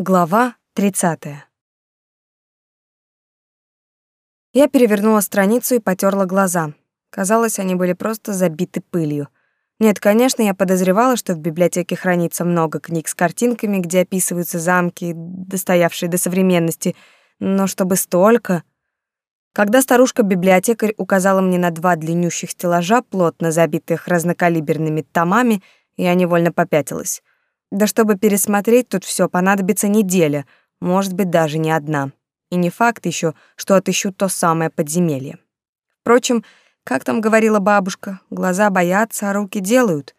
Глава 30. Я перевернула страницу и потёрла глаза. Казалось, они были просто забиты пылью. Нет, конечно, я подозревала, что в библиотеке хранится много книг с картинками, где описываются замки, достоявшие до современности, но чтобы столько... Когда старушка-библиотекарь указала мне на два длиннющих стеллажа, плотно забитых разнокалиберными томами, я невольно попятилась. Да чтобы пересмотреть тут все, понадобится неделя, может быть, даже не одна. И не факт еще, что отыщу то самое подземелье. Впрочем, как там говорила бабушка, глаза боятся, а руки делают.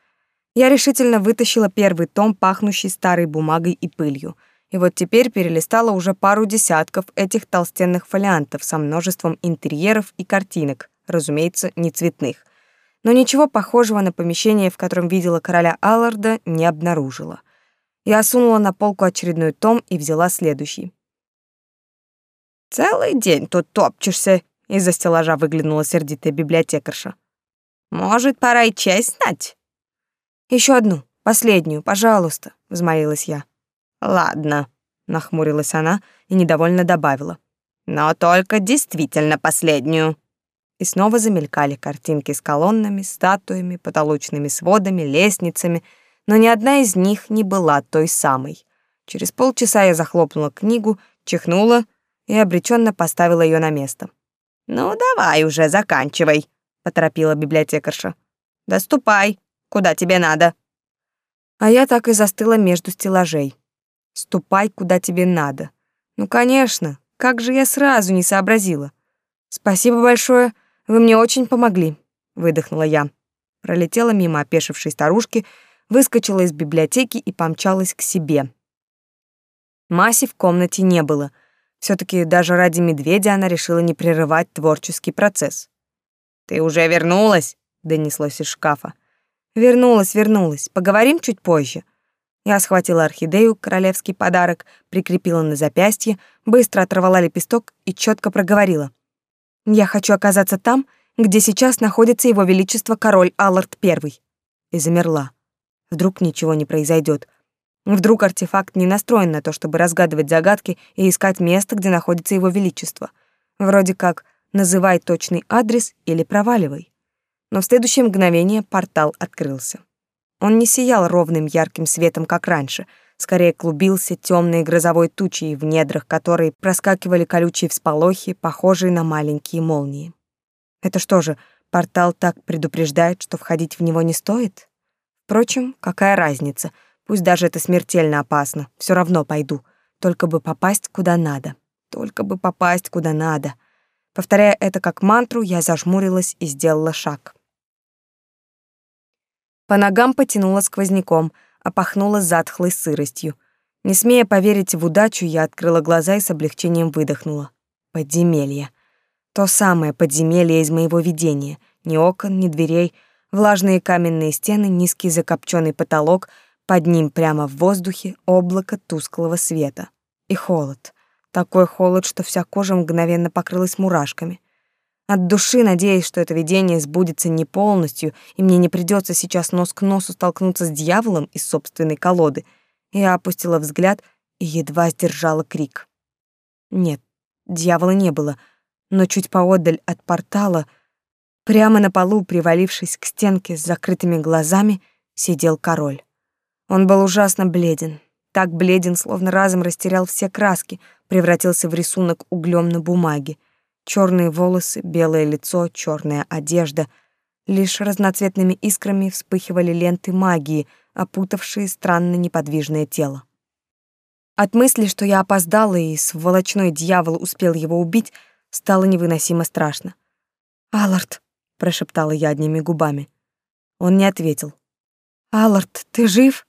Я решительно вытащила первый том, пахнущий старой бумагой и пылью. И вот теперь перелистала уже пару десятков этих толстенных фолиантов со множеством интерьеров и картинок, разумеется, не цветных но ничего похожего на помещение, в котором видела короля Алларда, не обнаружила. Я сунула на полку очередной том и взяла следующий. «Целый день тут топчешься», — из-за стеллажа выглянула сердитая библиотекарша. «Может, пора и честь знать?» Еще одну, последнюю, пожалуйста», — взмолилась я. «Ладно», — нахмурилась она и недовольно добавила. «Но только действительно последнюю» и снова замелькали картинки с колоннами, статуями, потолочными сводами, лестницами, но ни одна из них не была той самой. Через полчаса я захлопнула книгу, чихнула и обреченно поставила ее на место. «Ну, давай уже, заканчивай», — поторопила библиотекарша. «Да ступай, куда тебе надо». А я так и застыла между стеллажей. «Ступай, куда тебе надо». Ну, конечно, как же я сразу не сообразила. Спасибо большое, — вы мне очень помогли, выдохнула я. Пролетела мимо опешившей старушки, выскочила из библиотеки и помчалась к себе. Маси в комнате не было. все таки даже ради медведя она решила не прерывать творческий процесс. «Ты уже вернулась?» — донеслось из шкафа. «Вернулась, вернулась. Поговорим чуть позже». Я схватила орхидею, королевский подарок, прикрепила на запястье, быстро оторвала лепесток и четко проговорила. Я хочу оказаться там, где сейчас находится его величество король Аллард I. И замерла. Вдруг ничего не произойдет. Вдруг артефакт не настроен на то, чтобы разгадывать загадки и искать место, где находится его величество. Вроде как «называй точный адрес» или «проваливай». Но в следующее мгновение портал открылся. Он не сиял ровным ярким светом, как раньше — скорее клубился темной грозовой тучей, в недрах которой проскакивали колючие всполохи, похожие на маленькие молнии. Это что же, портал так предупреждает, что входить в него не стоит? Впрочем, какая разница? Пусть даже это смертельно опасно, все равно пойду. Только бы попасть куда надо. Только бы попасть куда надо. Повторяя это как мантру, я зажмурилась и сделала шаг. По ногам потянула сквозняком — а пахнуло затхлой сыростью. Не смея поверить в удачу, я открыла глаза и с облегчением выдохнула. Подземелье. То самое подземелье из моего видения. Ни окон, ни дверей, влажные каменные стены, низкий закопченный потолок, под ним прямо в воздухе облако тусклого света. И холод. Такой холод, что вся кожа мгновенно покрылась мурашками. От души надеясь, что это видение сбудется не полностью, и мне не придется сейчас нос к носу столкнуться с дьяволом из собственной колоды, я опустила взгляд и едва сдержала крик. Нет, дьявола не было, но чуть поодаль от портала, прямо на полу, привалившись к стенке с закрытыми глазами, сидел король. Он был ужасно бледен, так бледен, словно разом растерял все краски, превратился в рисунок углем на бумаге — Черные волосы, белое лицо, черная одежда. Лишь разноцветными искрами вспыхивали ленты магии, опутавшие странно неподвижное тело. От мысли, что я опоздала и сволочной дьявол успел его убить, стало невыносимо страшно. «Аллард», — прошептала я одними губами. Он не ответил. «Аллард, ты жив?»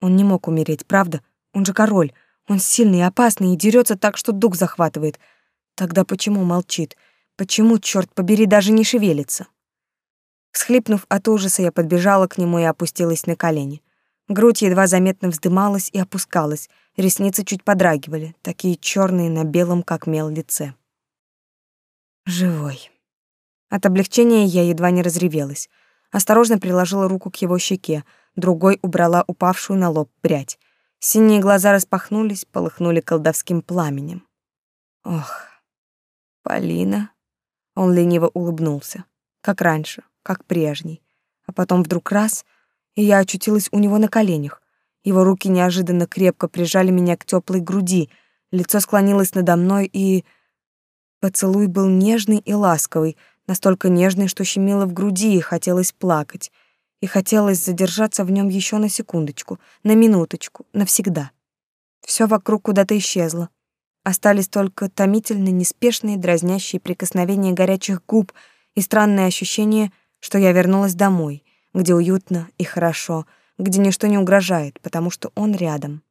Он не мог умереть, правда? Он же король. Он сильный и опасный и дерется так, что дух захватывает — Тогда почему молчит? Почему, черт побери, даже не шевелится? Всхлипнув от ужаса, я подбежала к нему и опустилась на колени. Грудь едва заметно вздымалась и опускалась, ресницы чуть подрагивали, такие черные на белом, как мел, лице. Живой. От облегчения я едва не разревелась. Осторожно приложила руку к его щеке, другой убрала упавшую на лоб прядь. Синие глаза распахнулись, полыхнули колдовским пламенем. Ох, Полина. Он лениво улыбнулся, как раньше, как прежний. А потом вдруг раз, и я очутилась у него на коленях. Его руки неожиданно крепко прижали меня к теплой груди, лицо склонилось надо мной, и... Поцелуй был нежный и ласковый, настолько нежный, что щемило в груди и хотелось плакать и хотелось задержаться в нем еще на секундочку, на минуточку, навсегда. Все вокруг куда-то исчезло. Остались только томительно неспешные дразнящие прикосновения горячих губ и странное ощущение, что я вернулась домой, где уютно и хорошо, где ничто не угрожает, потому что он рядом.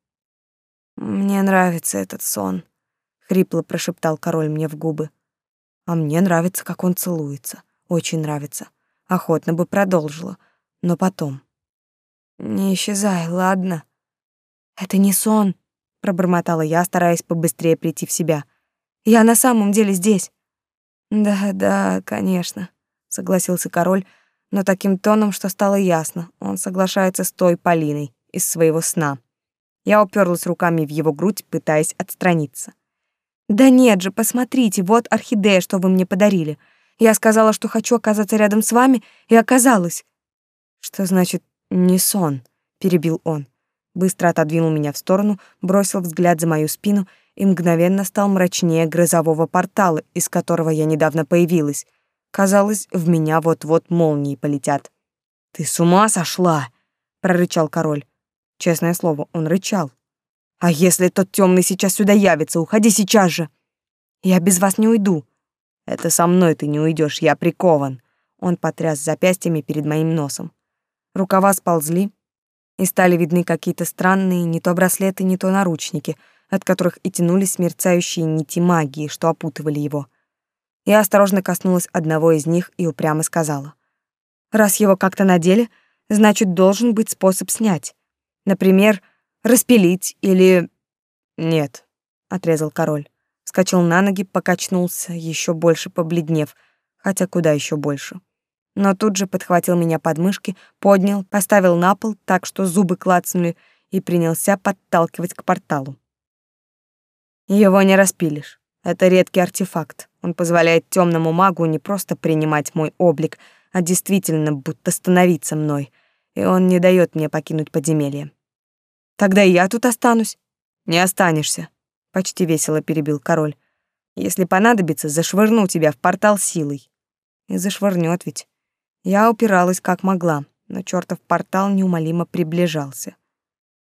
«Мне нравится этот сон», — хрипло прошептал король мне в губы. «А мне нравится, как он целуется. Очень нравится. Охотно бы продолжила, но потом. «Не исчезай, ладно?» «Это не сон», — пробормотала я, стараясь побыстрее прийти в себя. «Я на самом деле здесь». «Да, да, конечно», — согласился король, но таким тоном, что стало ясно, он соглашается с той Полиной из своего сна. Я уперлась руками в его грудь, пытаясь отстраниться. «Да нет же, посмотрите, вот орхидея, что вы мне подарили. Я сказала, что хочу оказаться рядом с вами, и оказалась. Что значит «не сон»? перебил он. Быстро отодвинул меня в сторону, бросил взгляд за мою спину и мгновенно стал мрачнее грозового портала, из которого я недавно появилась. Казалось, в меня вот-вот молнии полетят. «Ты с ума сошла?» — прорычал король. Честное слово, он рычал. «А если тот темный сейчас сюда явится, уходи сейчас же!» «Я без вас не уйду!» «Это со мной ты не уйдешь, я прикован!» Он потряс запястьями перед моим носом. Рукава сползли, и стали видны какие-то странные не то браслеты, не то наручники, от которых и тянулись мерцающие нити магии, что опутывали его. Я осторожно коснулась одного из них и упрямо сказала. «Раз его как-то надели, значит, должен быть способ снять. Например, распилить или...» «Нет», — отрезал король. Скочил на ноги, покачнулся, еще больше побледнев, хотя куда еще больше но тут же подхватил меня под мышки, поднял, поставил на пол так, что зубы клацнули, и принялся подталкивать к порталу. Его не распилишь. Это редкий артефакт. Он позволяет темному магу не просто принимать мой облик, а действительно будто становиться мной, и он не дает мне покинуть подземелье. Тогда и я тут останусь. Не останешься, почти весело перебил король. Если понадобится, зашвырну тебя в портал силой. И зашвырнет ведь. Я упиралась как могла, но чертов портал неумолимо приближался.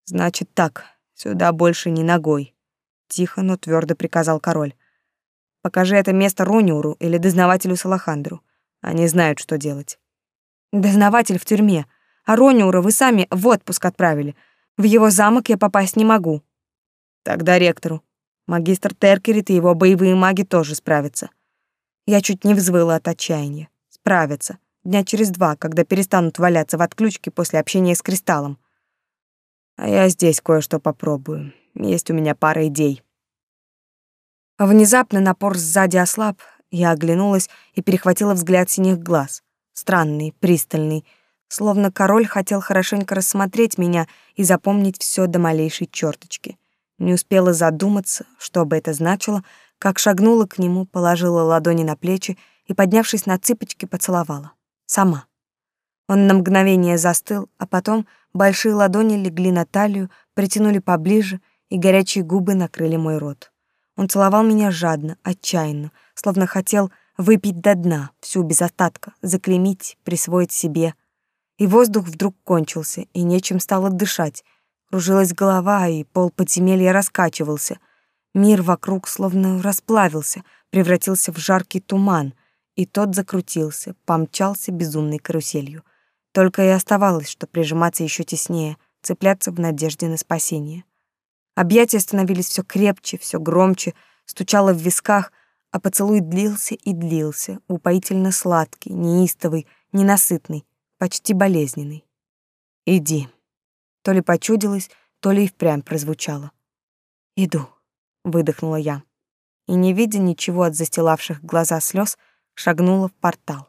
Значит так, сюда больше не ногой. Тихо, но твердо приказал король. Покажи это место Рониуру или дознавателю Салахандру. Они знают, что делать. Дознаватель в тюрьме, а Рониура вы сами в отпуск отправили. В его замок я попасть не могу. Тогда ректору. Магистр Теркерит и его боевые маги тоже справятся. Я чуть не взвыла от отчаяния. Справятся дня через два, когда перестанут валяться в отключке после общения с кристаллом. А я здесь кое-что попробую. Есть у меня пара идей. Внезапно напор сзади ослаб, я оглянулась и перехватила взгляд синих глаз. Странный, пристальный, словно король хотел хорошенько рассмотреть меня и запомнить все до малейшей черточки. Не успела задуматься, что бы это значило, как шагнула к нему, положила ладони на плечи и, поднявшись на цыпочки, поцеловала. Сама. Он на мгновение застыл, а потом большие ладони легли на талию, притянули поближе, и горячие губы накрыли мой рот. Он целовал меня жадно, отчаянно, словно хотел выпить до дна, всю без остатка, заклеймить, присвоить себе. И воздух вдруг кончился, и нечем стало дышать. Кружилась голова, и пол подземелья раскачивался. Мир вокруг словно расплавился, превратился в жаркий туман — и тот закрутился, помчался безумной каруселью. Только и оставалось, что прижиматься еще теснее, цепляться в надежде на спасение. Объятия становились все крепче, все громче, стучало в висках, а поцелуй длился и длился, упоительно сладкий, неистовый, ненасытный, почти болезненный. «Иди». То ли почудилось, то ли и впрямь прозвучало. «Иду», — выдохнула я. И, не видя ничего от застилавших глаза слез, шагнула в портал.